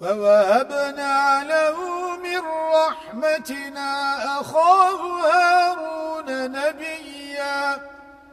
ووهبنا له من رحمتنا أخاه هارون نبياً.